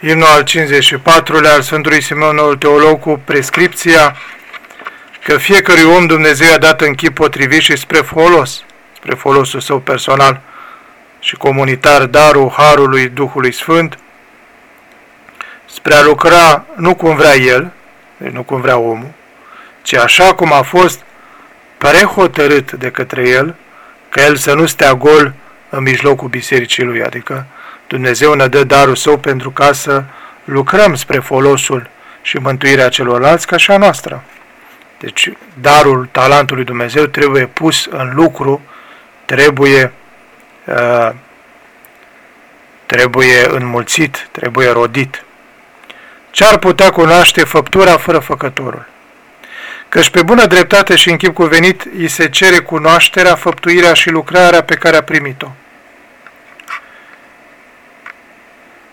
Imnul al 54-lea al Sfântului Simeonul Teolog cu prescripția că fiecărui om Dumnezeu a dat în chip potrivit și spre folos, spre folosul său personal și comunitar darul Harului Duhului Sfânt, spre a lucra nu cum vrea el, deci nu cum vrea omul, ci așa cum a fost prehotărât de către el, ca el să nu stea gol în mijlocul bisericii lui, adică Dumnezeu ne dă darul său pentru ca să lucrăm spre folosul și mântuirea celorlalți ca și a noastră. Deci darul talentului Dumnezeu trebuie pus în lucru, trebuie, uh, trebuie înmulțit, trebuie rodit. Ce ar putea cunoaște făptura fără făcătorul? Căci pe bună dreptate și în chip cuvenit îi se cere cunoașterea, făptuirea și lucrarea pe care a primit-o.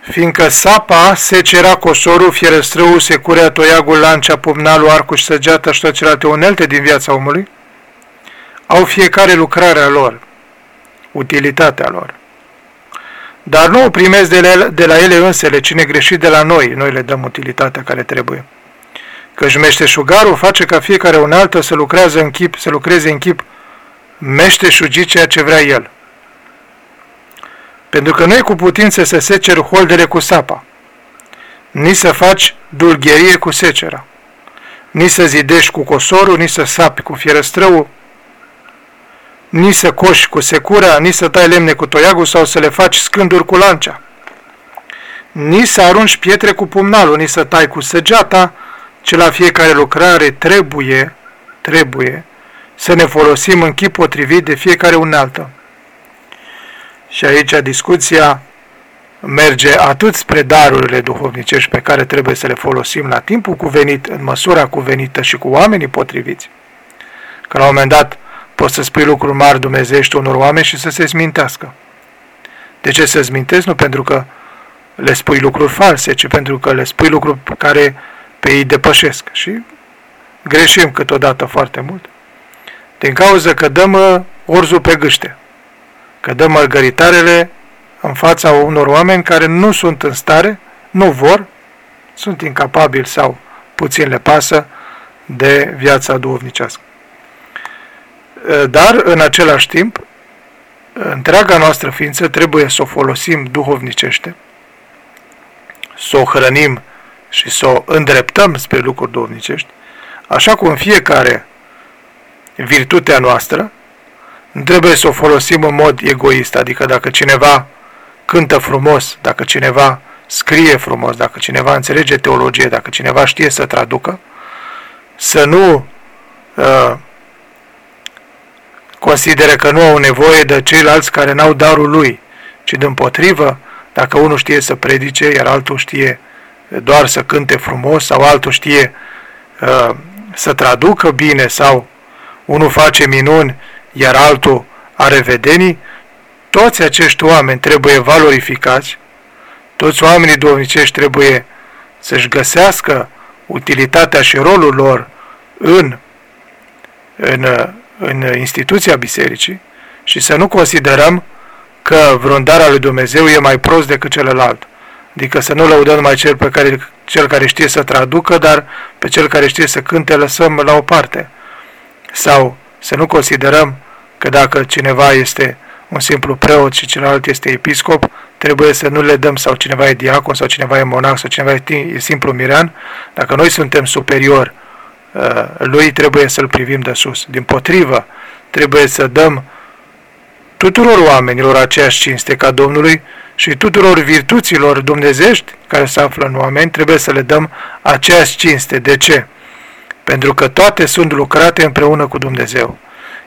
Fiindcă sapa, secera, cosorul, fierăstrăul, securea, toiagul, lancea, pumnalul, arcul și săgeata și toate celelalte unelte din viața omului, au fiecare lucrarea lor, utilitatea lor. Dar nu o primesc de la, de la ele însele, cine greșit de la noi, noi le dăm utilitatea care trebuie. Căci meșteșugarul face ca fiecare unealtă să lucreze în chip, să lucreze în chip meșteșugit ceea ce vrea el. Pentru că nu e cu putință să seceri holdele cu sapa, nici să faci dulgherie cu secera, nici să zidești cu cosorul, nici să sapi cu fierăstrăul, nici să coși cu secura, nici să tai lemne cu toiagul sau să le faci scânduri cu lancea, nici să arunci pietre cu pumnalul, nici să tai cu săgeata, ci la fiecare lucrare trebuie, trebuie să ne folosim în chip potrivit de fiecare unealtă. Și aici discuția merge atât spre darurile duhovnicești pe care trebuie să le folosim la timpul cuvenit, în măsura cuvenită și cu oamenii potriviți. Că la un moment dat poți să spui lucruri mari dumnezeiești unor oameni și să se smintească. De ce să smintezi? Nu pentru că le spui lucruri false, ci pentru că le spui lucruri care pe ei depășesc. Și greșim câteodată foarte mult. Din cauza că dăm uh, orzul pe gâște că dă mărgăritarele în fața unor oameni care nu sunt în stare, nu vor, sunt incapabili sau puțin le pasă de viața duhovnicească. Dar, în același timp, întreaga noastră ființă trebuie să o folosim duhovnicește, să o hrănim și să o îndreptăm spre lucruri duhovnicești, așa cum fiecare virtutea noastră nu trebuie să o folosim în mod egoist, adică dacă cineva cântă frumos, dacă cineva scrie frumos, dacă cineva înțelege teologie, dacă cineva știe să traducă, să nu uh, considere că nu au nevoie de ceilalți care n-au darul lui, ci din potrivă, dacă unul știe să predice, iar altul știe doar să cânte frumos, sau altul știe uh, să traducă bine, sau unul face minuni iar altul are vedenii, toți acești oameni trebuie valorificați, toți oamenii duhovnicești trebuie să-și găsească utilitatea și rolul lor în, în, în instituția bisericii și să nu considerăm că vreun dar al lui Dumnezeu e mai prost decât celălalt. Adică să nu lăudăm numai cel, pe care, cel care știe să traducă, dar pe cel care știe să cânte lăsăm la o parte. Sau să nu considerăm că dacă cineva este un simplu preot și celălalt este episcop, trebuie să nu le dăm sau cineva e diacon sau cineva e monah sau cineva e simplu mirean. Dacă noi suntem superior uh, lui, trebuie să-l privim de sus. Din potrivă, trebuie să dăm tuturor oamenilor aceeași cinste ca Domnului și tuturor virtuților dumnezești care se află în oameni, trebuie să le dăm aceeași cinste. De ce? Pentru că toate sunt lucrate împreună cu Dumnezeu.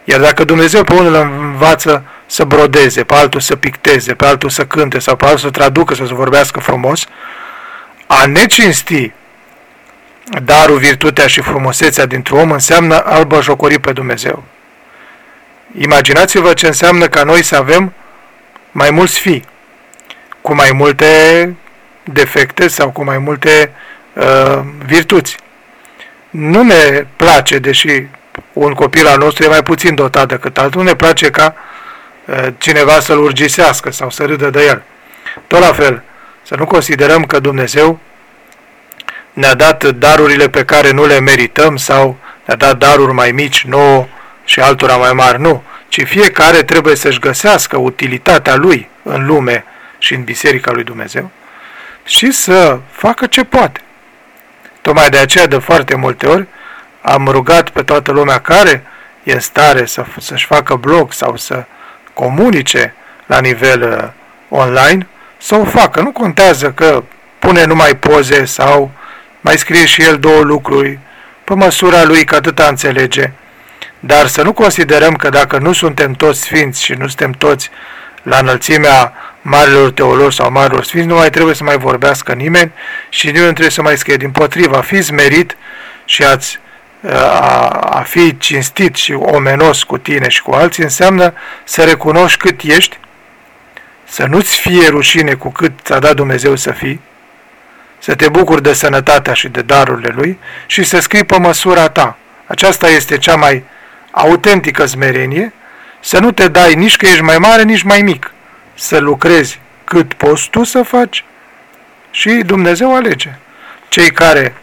Iar dacă Dumnezeu pe unul îl învață să brodeze, pe altul să picteze, pe altul să cânte sau pe altul să traducă sau să vorbească frumos, a necinsti darul, virtutea și frumusețea dintr-un om înseamnă albă jocori pe Dumnezeu. Imaginați-vă ce înseamnă ca noi să avem mai mulți fii, cu mai multe defecte sau cu mai multe uh, virtuți. Nu ne place, deși un copil al nostru e mai puțin dotat decât altul, nu ne place ca uh, cineva să-l urgisească sau să râdă de el. Tot la fel, Să nu considerăm că Dumnezeu ne-a dat darurile pe care nu le merităm sau ne-a dat daruri mai mici nouă și altora mai mari. Nu, ci fiecare trebuie să-și găsească utilitatea lui în lume și în Biserica lui Dumnezeu și să facă ce poate. Tocmai de aceea, de foarte multe ori, am rugat pe toată lumea care e în stare să, să-și facă blog sau să comunice la nivel uh, online, să o facă. Nu contează că pune numai poze sau mai scrie și el două lucruri pe măsura lui că atâta înțelege. Dar să nu considerăm că dacă nu suntem toți sfinți și nu suntem toți la înălțimea marilor teologi sau marilor sfinți, nu mai trebuie să mai vorbească nimeni și nimeni nu trebuie să mai scrie. Din potriva, fiți merit și ați a, a fi cinstit și omenos cu tine și cu alții înseamnă să recunoști cât ești, să nu-ți fie rușine cu cât ți-a dat Dumnezeu să fii, să te bucuri de sănătatea și de darurile Lui și să scrii pe măsura ta. Aceasta este cea mai autentică smerenie, să nu te dai nici că ești mai mare, nici mai mic, să lucrezi cât poți tu să faci și Dumnezeu alege. Cei care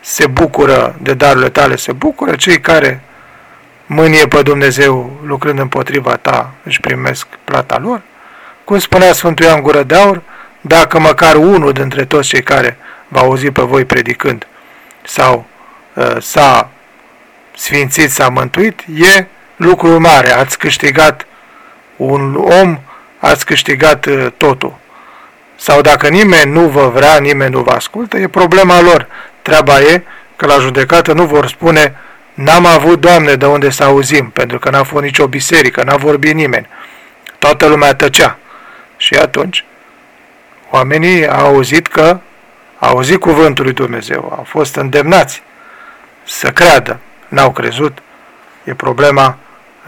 se bucură de darurile tale, se bucură, cei care mânie pe Dumnezeu lucrând împotriva ta își primesc plata lor. Cum spunea Sfântul Ioan Gură de Aur, dacă măcar unul dintre toți cei care va auzi pe voi predicând sau uh, s-a sfințit, s-a mântuit, e lucru mare, ați câștigat un om, ați câștigat uh, totul. Sau dacă nimeni nu vă vrea, nimeni nu vă ascultă, e problema lor. Treaba e că la judecată nu vor spune N-am avut, Doamne, de unde să auzim, pentru că n-a fost nicio biserică, n-a vorbit nimeni. Toată lumea tăcea. Și atunci, oamenii au auzit că, au auzit cuvântul lui Dumnezeu, au fost îndemnați să creadă. N-au crezut. E problema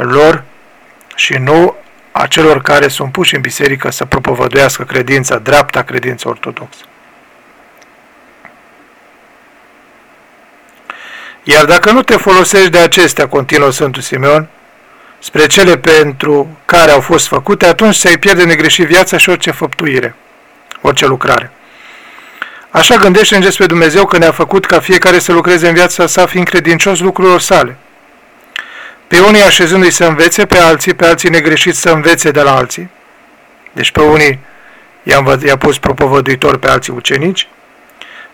lor și nu a celor care sunt puși în biserică să propovăduiască credința, dreapta credință ortodoxă. Iar dacă nu te folosești de acestea, continuă Sfântul Simeon, spre cele pentru care au fost făcute, atunci se ai pierde negreșit viața și orice făptuire, orice lucrare. Așa gândește în despre Dumnezeu că ne-a făcut ca fiecare să lucreze în viața sa fiind credincios lucrurilor sale. Pe unii așezându-i să învețe, pe alții, pe alții negreșiți să învețe de la alții. Deci pe unii i-a, i-a pus propovăduitor, pe alții ucenici.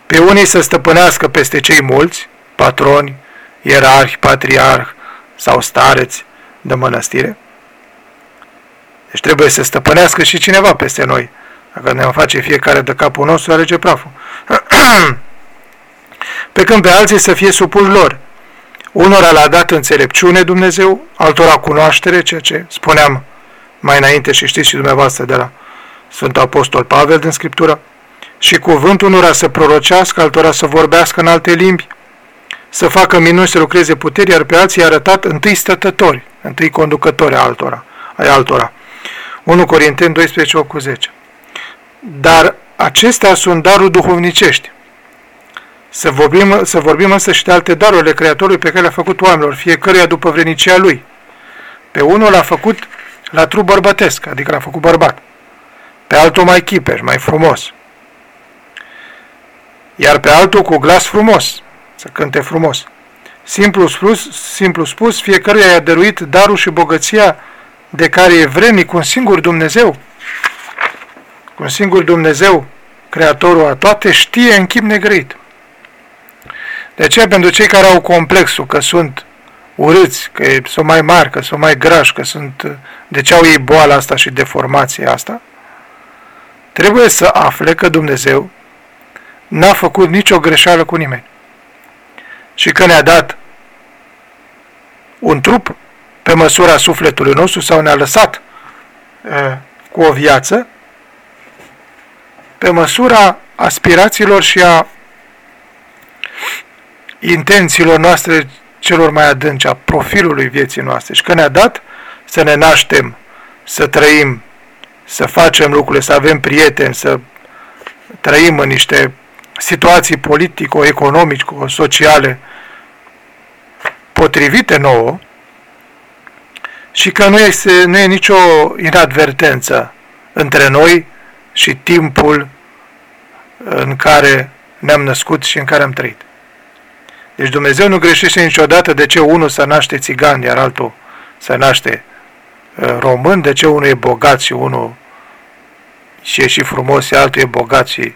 Pe unii să stăpânească peste cei mulți, patroni, ierarhi, patriarh sau stareți de mănăstire. Deci trebuie să stăpânească și cineva peste noi. Dacă ne face fiecare de capul nostru, alege praful. pe când pe alții să fie supul lor. Unora l-a dat înțelepciune Dumnezeu, altora cunoaștere, ceea ce spuneam mai înainte și știți și dumneavoastră de la Sfântul Apostol Pavel din Scriptură, și cuvântul unora să prorocească, altora să vorbească în alte limbi, să facă minuni, să lucreze puteri, iar pe alții i-a arătat întâi stătători, întâi conducători altora, ai altora. 1 Corinteni 12, 8 cu 10. Dar acestea sunt daruri duhovnicești. Să vorbim, să vorbim însă și de alte daruri ale Creatorului pe care le-a făcut oamenilor, fiecăruia după vrenicia lui. Pe unul l-a făcut la trup bărbătesc, adică l-a făcut bărbat. Pe altul mai chipeș, mai frumos. Iar pe altul cu glas frumos, să cânte frumos. Simplu spus, simplu spus fiecăruia i-a dăruit darul și bogăția de care e vrenic un singur Dumnezeu. Un singur Dumnezeu, Creatorul a toate, știe în chip negrăit. De aceea, pentru cei care au complexul că sunt urâți, că sunt mai mari, că sunt mai grași, că sunt... De ce au ei boala asta și deformația asta? Trebuie să afle că Dumnezeu n-a făcut nicio greșeală cu nimeni și că ne-a dat un trup pe măsura sufletului nostru sau ne-a lăsat e, cu o viață pe măsura aspirațiilor și a intențiilor noastre celor mai adânci, a profilului vieții noastre și că ne-a dat să ne naștem, să trăim, să facem lucrurile, să avem prieteni, să trăim în niște situații politico-economico-sociale potrivite nouă și că nu, este, nu e nicio inadvertență între noi și timpul în care ne-am născut și în care am trăit. Deci Dumnezeu nu greșește niciodată de ce unul să naște țigan, iar altul să naște uh, român, de ce unul e bogat și unul și e și frumos, și altul e bogat și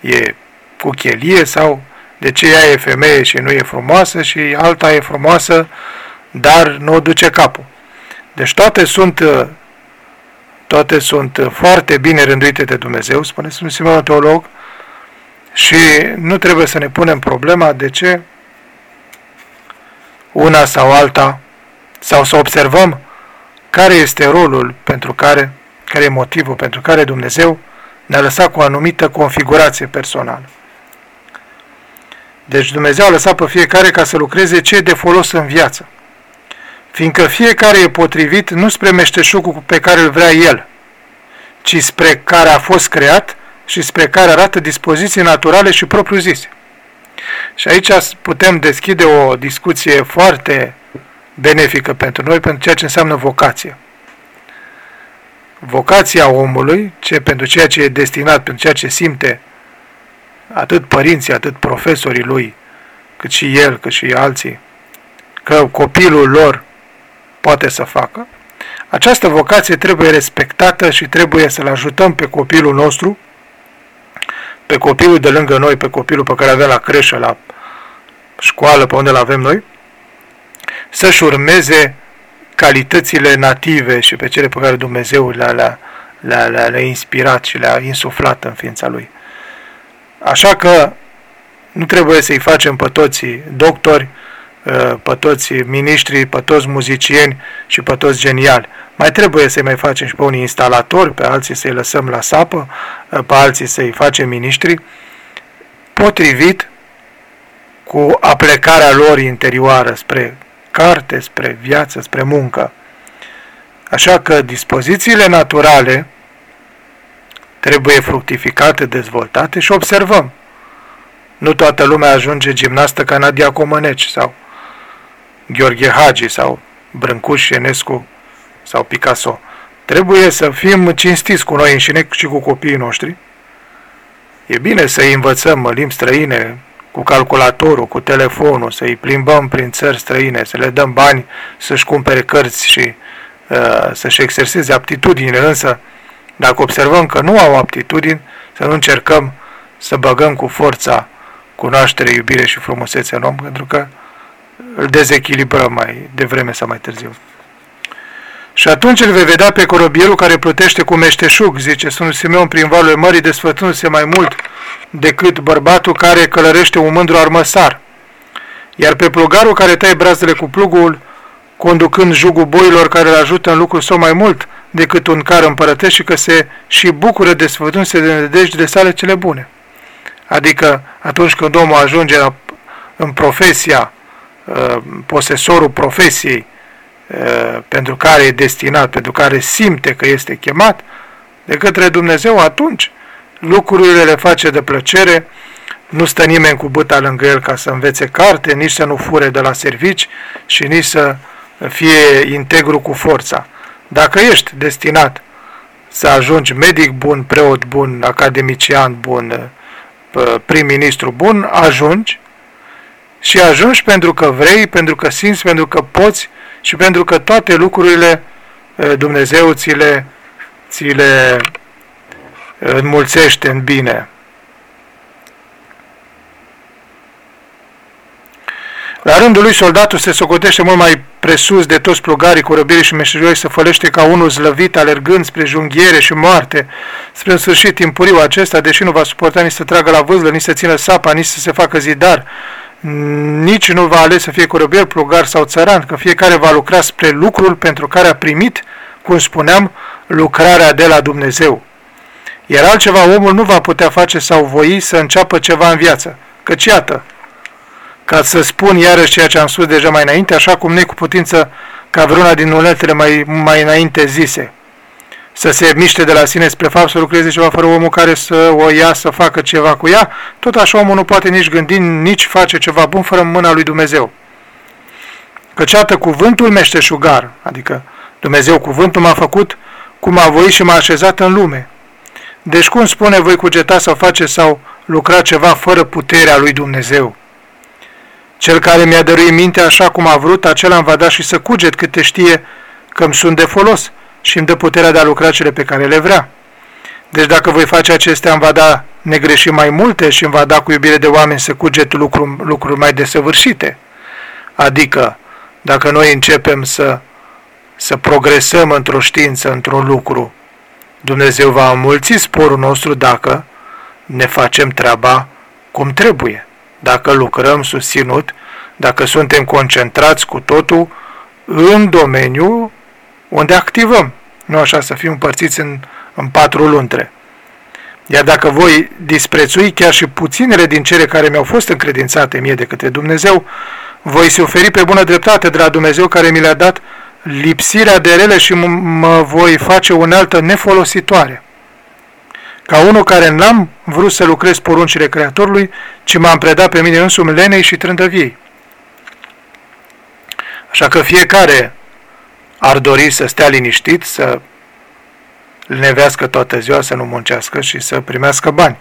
e cu chelie, sau de ce ea e femeie și nu e frumoasă și alta e frumoasă, dar nu o duce capul. Deci toate sunt uh, toate sunt foarte bine rânduite de Dumnezeu, spune Sfântul Simeon Teolog, și nu trebuie să ne punem problema de ce una sau alta, sau să observăm care este rolul pentru care, care e motivul pentru care Dumnezeu ne-a lăsat cu o anumită configurație personală. Deci Dumnezeu a lăsat pe fiecare ca să lucreze ce e de folos în viață. Fiindcă fiecare e potrivit nu spre meșteșugul pe care îl vrea el, ci spre care a fost creat și spre care arată dispoziții naturale și propriu-zise. Și aici putem deschide o discuție foarte benefică pentru noi, pentru ceea ce înseamnă vocație. Vocația omului, ce, pentru ceea ce e destinat, pentru ceea ce simte atât părinții, atât profesorii lui, cât și el, cât și alții, că copilul lor poate să facă, această vocație trebuie respectată și trebuie să-l ajutăm pe copilul nostru pe copilul de lângă noi, pe copilul pe care avem la creșă, la școală, pe unde îl avem noi, să-și urmeze calitățile native și pe cele pe care Dumnezeu le-a, le-a, le-a, le-a, le inspirat și le-a insuflat în ființa Lui. Așa că nu trebuie să-i facem pe toți doctori, uh, pe toți miniștri, pe toți muzicieni și pe toți geniali. Mai trebuie să-i mai facem și pe unii instalatori, pe alții să-i lăsăm la sapă, pe alții să-i facem miniștri, potrivit cu aplecarea lor interioară spre carte, spre viață, spre muncă. Așa că dispozițiile naturale trebuie fructificate, dezvoltate și observăm. Nu toată lumea ajunge gimnastă ca Nadia Comăneci sau Gheorghe Hagi sau Brâncuș Enescu sau Picasso. Trebuie să fim cinstiți cu noi înșine și cu copiii noștri. E bine să-i învățăm limbi străine cu calculatorul, cu telefonul, să-i plimbăm prin țări străine, să le dăm bani să-și cumpere cărți și uh, să-și exerseze aptitudinile, însă dacă observăm că nu au aptitudini, să nu încercăm să băgăm cu forța cunoaștere, iubire și frumusețe în om, pentru că îl dezechilibrăm mai devreme sau mai târziu. Și atunci îl vei vedea pe corobierul care plutește cu meșteșug, zice Sfântul Simeon prin valurile mării, desfătându-se mai mult decât bărbatul care călărește un mândru armăsar. Iar pe plugarul care taie brazele cu plugul, conducând jugul boilor care îl ajută în lucrul său mai mult decât un car împărătesc și că se și bucură desfătându-se de de sale cele bune. Adică atunci când omul ajunge în profesia, uh, posesorul profesiei, pentru care e destinat, pentru care simte că este chemat de către Dumnezeu, atunci lucrurile le face de plăcere, nu stă nimeni cu băta lângă el ca să învețe carte, nici să nu fure de la servici și nici să fie integru cu forța. Dacă ești destinat să ajungi medic bun, preot bun, academician bun, prim-ministru bun, ajungi și ajungi pentru că vrei, pentru că simți, pentru că poți și pentru că toate lucrurile Dumnezeu ți le, ți le înmulțește în bine. La rândul lui, soldatul se socotește mult mai presus de toți plugarii cu răbire și meșterioși să fălește ca unul zlăvit, alergând spre junghiere și moarte, spre un sfârșit timpuriu acesta, deși nu va suporta nici să tragă la vâzlă, nici să țină sapa, nici să se facă zidar, nici nu va ales să fie corăbier, plugar sau țăran, că fiecare va lucra spre lucrul pentru care a primit, cum spuneam, lucrarea de la Dumnezeu. Iar altceva omul nu va putea face sau voi să înceapă ceva în viață. Căci iată, ca să spun iarăși ceea ce am spus deja mai înainte, așa cum nu cu putință ca vreuna din uneltele mai, mai înainte zise să se miște de la sine spre fapt, să lucreze ceva fără omul care să o ia să facă ceva cu ea, tot așa omul nu poate nici gândi, nici face ceva bun fără mâna lui Dumnezeu. Căci atât cuvântul meșteșugar, adică Dumnezeu cuvântul m-a făcut cum a voit și m-a așezat în lume. Deci cum spune voi cugeta sau face sau lucra ceva fără puterea lui Dumnezeu. Cel care mi-a dăruit mintea așa cum a vrut, acela îmi va da și să cuget câte știe că îmi sunt de folos și îmi dă puterea de a lucra cele pe care le vrea. Deci dacă voi face acestea, îmi va da negreși mai multe și îmi va da cu iubire de oameni să cuget lucruri, lucruri mai desăvârșite. Adică, dacă noi începem să, să progresăm într-o știință, într-un lucru, Dumnezeu va înmulți sporul nostru dacă ne facem treaba cum trebuie. Dacă lucrăm susținut, dacă suntem concentrați cu totul în domeniul unde activăm. Nu așa să fim împărțiți în, în patru luntre. Iar dacă voi disprețui chiar și puținele din cele care mi-au fost încredințate mie de către Dumnezeu, voi suferi pe bună dreptate de la Dumnezeu care mi le-a dat lipsirea de rele și mă voi face unealtă nefolositoare. Ca unul care n-am vrut să lucrez poruncile Creatorului, ci m-am predat pe mine însumi lenei și trândăviei. Așa că fiecare ar dori să stea liniștit, să nevească toată ziua, să nu muncească și să primească bani.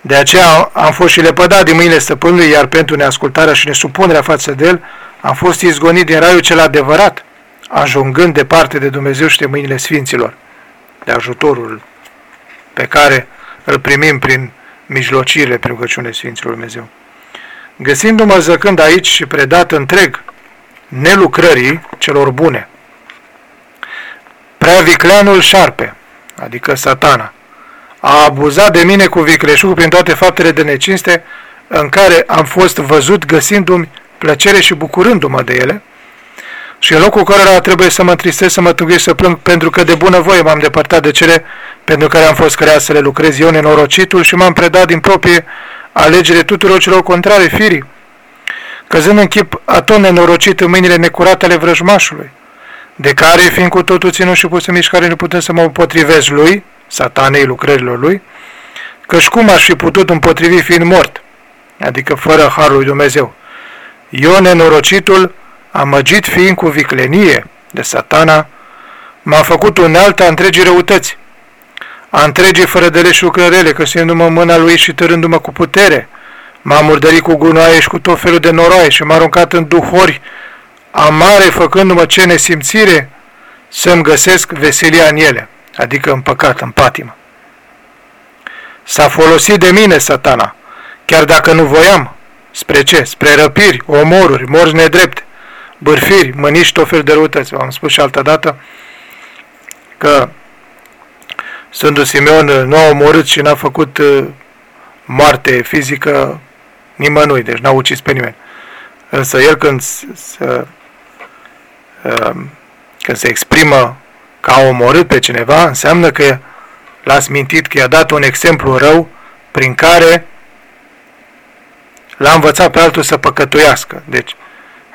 De aceea am fost și lepădat din mâinile stăpânului, iar pentru neascultarea și nesupunerea față de el, am fost izgonit din raiul cel adevărat, ajungând departe de Dumnezeu și de mâinile Sfinților, de ajutorul pe care îl primim prin mijlocirile prin rugăciune Sfinților Dumnezeu. Găsindu-mă zăcând aici și predat întreg nelucrării celor bune, prea vicleanul șarpe, adică satana, a abuzat de mine cu vicleșugul prin toate faptele de necinste în care am fost văzut găsindu-mi plăcere și bucurându-mă de ele, și în locul cărora trebuie să mă întristez, să mă tugui, să plâng, pentru că de bună voie m-am depărtat de cele pentru care am fost creat să le lucrez. Eu nenorocitul și m-am predat din proprie alegere tuturor celor contrare firii, căzând în chip atom nenorocit în mâinile necurate ale vrăjmașului, de care, fiind cu totul ținut și pus în mișcare, nu putem să mă potrivez lui, satanei lucrărilor lui, căci cum aș fi putut împotrivi fiind mort, adică fără harul lui Dumnezeu. Eu, nenorocitul, amăgit fiind cu viclenie de satana, m-a făcut unealta întregii răutăți, a întregii fără de și lucrărele, căsindu-mă în mâna lui și târându-mă cu putere, m-a murdărit cu gunoaie și cu tot felul de noroaie și m-a aruncat în duhori amare, făcându-mă ce nesimțire să-mi găsesc veselia în ele, adică în păcat, în patimă. S-a folosit de mine satana, chiar dacă nu voiam. Spre ce? Spre răpiri, omoruri, morți nedrepte, bârfiri, măniși, tot fel de răutăți. Am spus și altă dată că Sfântul Simeon nu a omorât și n-a făcut uh, moarte fizică nimănui, deci n-a ucis pe nimeni. Însă el când se, uh, când se exprimă că a omorât pe cineva, înseamnă că l-a smintit, că i-a dat un exemplu rău prin care l-a învățat pe altul să păcătuiască. Deci,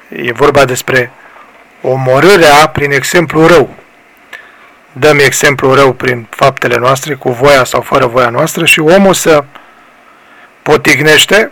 E vorba despre omorârea prin exemplu rău. Dăm exemplu rău prin faptele noastre, cu voia sau fără voia noastră și omul să potignește,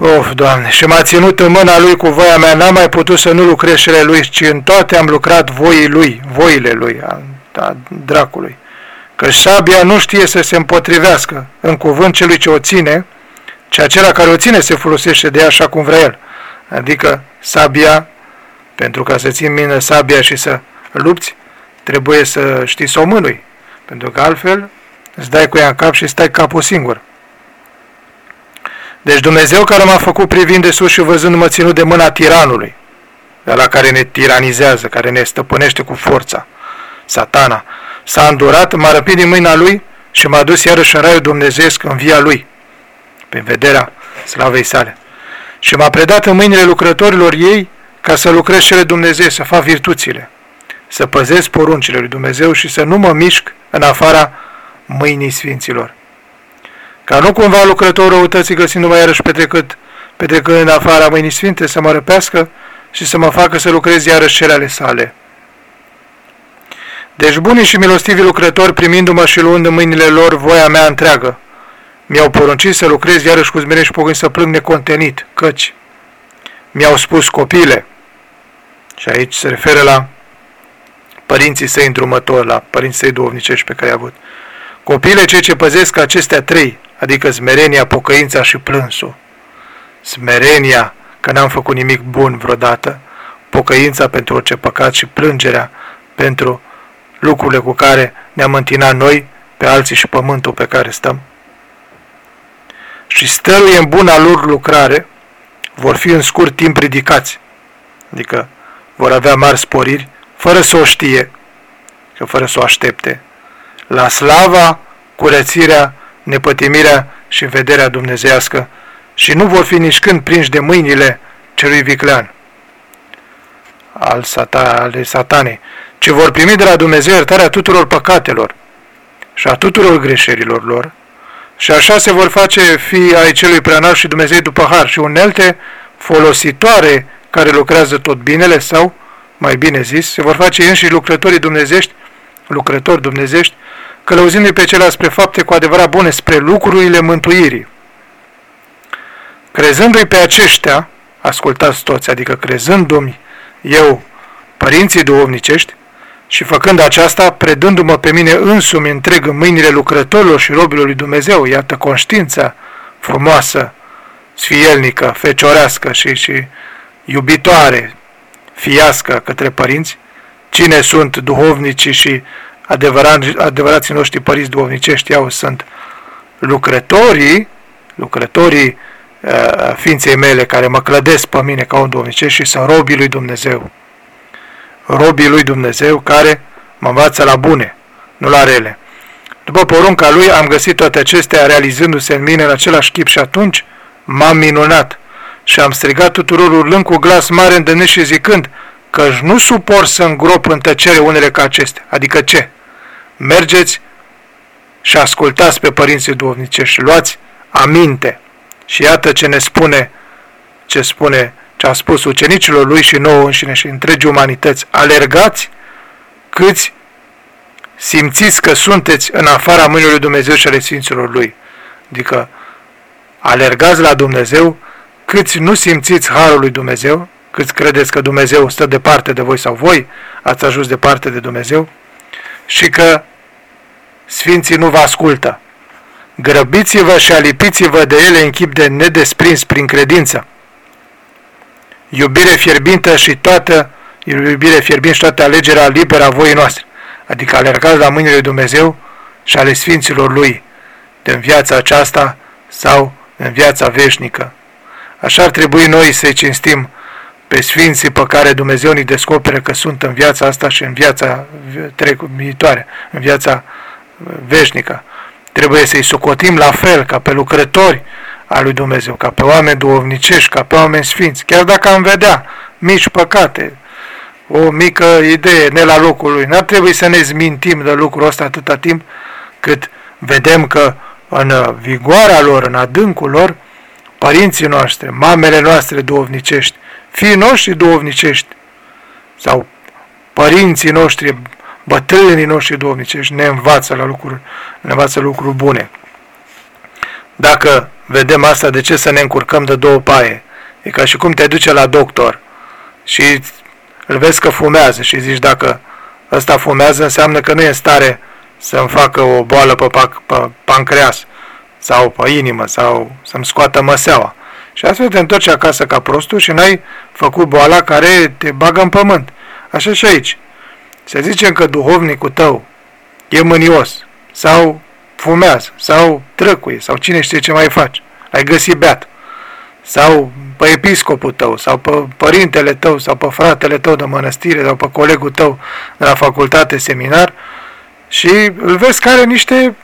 Of, Doamne, și m-a ținut în mâna lui cu voia mea, n-am mai putut să nu lucrez cele lui, ci în toate am lucrat voii lui, voile lui, a, a dracului. Că sabia nu știe să se împotrivească în cuvânt celui ce o ține, ci acela care o ține se folosește de ea așa cum vrea el. Adică sabia pentru ca să ții mine sabia și să lupți, trebuie să știi să o mânui. Pentru că altfel îți dai cu ea în cap și stai capul singur. Deci Dumnezeu care m-a făcut privind de sus și văzând-mă ținut de mâna tiranului, de la care ne tiranizează, care ne stăpânește cu forța, satana, s-a îndurat, m-a răpit din mâina lui și m-a dus iarăși în raiul dumnezeesc în via lui, prin vederea slavei sale. Și m-a predat în mâinile lucrătorilor ei ca să lucrez cele Dumnezeu, să fac virtuțile, să păzesc poruncile lui Dumnezeu și să nu mă mișc în afara mâinii Sfinților. Ca nu cumva lucrătorul răutății găsindu-mă iarăși petrecât, petrecând în afara mâinii sfinte să mă răpească și să mă facă să lucrez iarăși cele ale sale. Deci bunii și milostivi lucrători, primindu-mă și luând în mâinile lor voia mea întreagă, mi-au poruncit să lucrez iarăși cu zmereni și pogâni să plâng necontenit, căci mi-au spus copile, și aici se referă la părinții săi îndrumători, la părinții săi duovnicești pe care i-a avut. Copile cei ce păzesc acestea trei, adică smerenia, pocăința și plânsul. Smerenia, că n-am făcut nimic bun vreodată, pocăința pentru orice păcat și plângerea pentru lucrurile cu care ne-am întinat noi, pe alții și pământul pe care stăm. Și stăruie în buna lor lucrare, vor fi în scurt timp ridicați, adică vor avea mari sporiri, fără să o știe, că fără să o aștepte, la slava, curățirea, nepătimirea și vederea dumnezească și nu vor fi nici când prinși de mâinile celui viclean al sata, ale satanei, ci vor primi de la Dumnezeu iertarea tuturor păcatelor și a tuturor greșelilor lor. Și așa se vor face fi ai celui preanalt și Dumnezeu după har și unelte folositoare care lucrează tot binele sau, mai bine zis, se vor face înși lucrătorii dumnezești, lucrători dumnezești, călăuzindu-i pe cela spre fapte cu adevărat bune, spre lucrurile mântuirii. Crezându-i pe aceștia, ascultați toți, adică crezându-mi eu, părinții duhovnicești, și făcând aceasta, predându-mă pe mine însumi întreg în mâinile lucrătorilor și robilor lui Dumnezeu, iată conștiința frumoasă, sfielnică, feciorească și, și iubitoare, fiască către părinți, cine sunt duhovnicii și adevărat, adevărații noștri părinți duhovnicești, au sunt lucrătorii, lucrătorii uh, ființei mele care mă clădesc pe mine ca un duhovnicesc și sunt robii lui Dumnezeu. Robii lui Dumnezeu care mă învață la bune, nu la rele. După porunca lui am găsit toate acestea realizându-se în mine în același chip și atunci m-am minunat și am strigat tuturor urlând cu glas mare îndemnit și zicând că nu suport să îngrop în tăcere unele ca acestea. Adică ce? Mergeți și ascultați pe părinții duhovnicești, luați aminte. Și iată ce ne spune, ce spune, ce a spus ucenicilor lui și nouă înșine și întregi umanități. Alergați câți simțiți că sunteți în afara mâinii lui Dumnezeu și ale Sfinților Lui. Adică alergați la Dumnezeu câți nu simțiți harul lui Dumnezeu, câți credeți că Dumnezeu stă departe de voi sau voi ați ajuns departe de Dumnezeu și că Sfinții nu vă ascultă. Grăbiți-vă și alipiți-vă de ele în chip de nedesprins prin credință. Iubire fierbintă și toată, iubire fierbintă și toată alegerea liberă a voii noastre, adică alergați la mâinile lui Dumnezeu și ale Sfinților Lui, de în viața aceasta sau în viața veșnică. Așa ar trebui noi să-i cinstim pe Sfinții pe care Dumnezeu ne descoperă că sunt în viața asta și în viața viitoare, în viața veșnică. Trebuie să-i socotim la fel ca pe lucrători al lui Dumnezeu, ca pe oameni duovnicești, ca pe oameni sfinți, chiar dacă am vedea mici păcate, o mică idee ne la locul lui. N-ar trebui să ne zmintim de lucrul ăsta atâta timp cât vedem că în vigoarea lor, în adâncul lor, părinții noștri, mamele noastre duovnicești, fiii noștri duovnicești sau părinții noștri, bătrânii noștri duovnicești ne învață la lucruri, ne învață lucruri bune. Dacă vedem asta, de ce să ne încurcăm de două paie? E ca și cum te duce la doctor și îl vezi că fumează și zici dacă ăsta fumează înseamnă că nu e în stare să-mi facă o boală pe, pe pancreas sau pe inimă sau să-mi scoată măseaua. Și astfel te întorci acasă ca prostul și n-ai făcut boala care te bagă în pământ. Așa și aici. Să zicem că duhovnicul tău e mânios sau fumează sau trăcuie sau cine știe ce mai faci. Ai găsit beat. Sau pe episcopul tău, sau pe părintele tău, sau pe fratele tău de mănăstire, sau pe colegul tău de la facultate, seminar, și îl vezi că are niște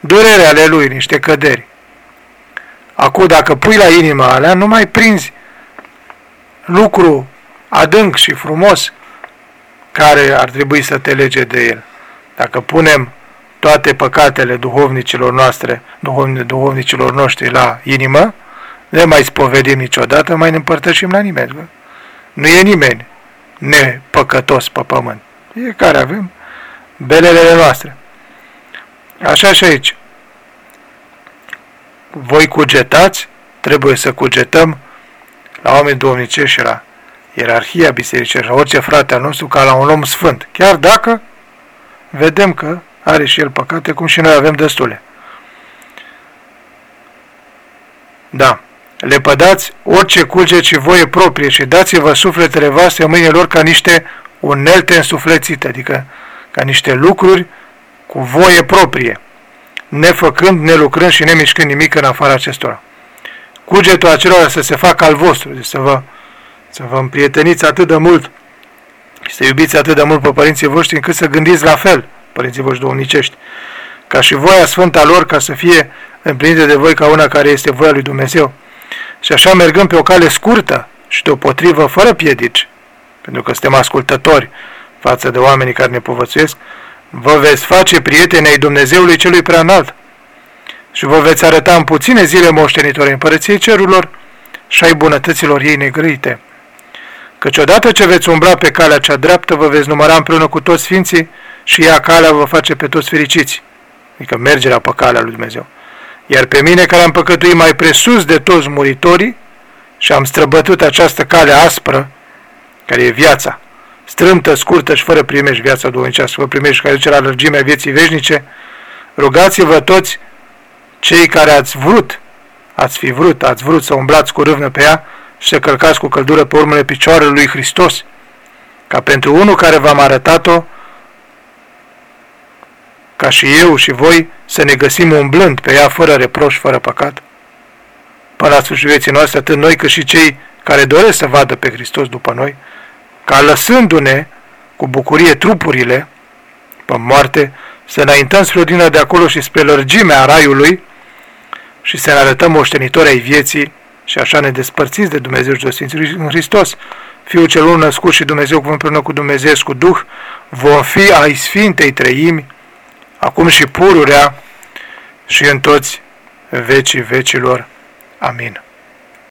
durere ale lui, niște căderi. Acum, dacă pui la inima alea, nu mai prinzi lucru adânc și frumos care ar trebui să te lege de el. Dacă punem toate păcatele duhovnicilor noastre, duhovni, duhovnicilor noștri la inimă, ne mai spovedim niciodată, mai ne împărtășim la nimeni. Nu e nimeni nepăcătos pe pământ. Fiecare avem belele noastre. Așa și aici. Voi cugetați, trebuie să cugetăm la oameni duhovnicești și la ierarhia bisericii, la orice frate al nostru, ca la un om sfânt. Chiar dacă vedem că are și el păcate, cum și noi avem destule. Da. Le pădați orice culge și voie proprie și dați-vă sufletele voastre în mâinile lor ca niște unelte însuflețite, adică ca niște lucruri cu voie proprie, nefăcând, nelucrând și nemișcând nimic în afara acestora. Cugetul acelora să se facă al vostru, deci să vă, să vă împrieteniți atât de mult și să iubiți atât de mult pe părinții voștri încât să gândiți la fel, părinții voștri domnicești, ca și voia sfântă a lor ca să fie împlinită de voi ca una care este voia lui Dumnezeu. Și așa mergând pe o cale scurtă și deopotrivă fără piedici, pentru că suntem ascultători față de oamenii care ne povățuiesc, vă veți face prieteni ai Dumnezeului celui prea înalt și vă veți arăta în puține zile moștenitori împărăției cerurilor și ai bunătăților ei negrăite. Căci odată ce veți umbra pe calea cea dreaptă, vă veți număra împreună cu toți sfinții și ea calea vă face pe toți fericiți. Adică mergerea pe calea lui Dumnezeu. Iar pe mine, care am păcătuit mai presus de toți muritorii și am străbătut această cale aspră, care e viața, strâmtă, scurtă și fără primești viața duhovnicească, fără primești care duce la lărgimea vieții veșnice, rugați-vă toți cei care ați vrut, ați fi vrut, ați vrut să umblați cu râvnă pe ea și să călcați cu căldură pe urmele picioarelui lui Hristos, ca pentru unul care v-am arătat-o, ca și eu și voi, să ne găsim umblând pe ea fără reproș, fără păcat. Până la sfârșitul vieții noastre, atât noi cât și cei care doresc să vadă pe Hristos după noi, ca lăsându-ne cu bucurie trupurile pe moarte, să înaintăm spre odină de acolo și spre lărgimea raiului și să ne arătăm moștenitori ai vieții și așa ne despărțiți de Dumnezeu și de Sfinții în Hristos. Fiul cel unul născut și Dumnezeu cu împreună cu Dumnezeu cu Duh, vom fi ai Sfintei Trăimi, acum și pururea și în toți vecii vecilor. Amin.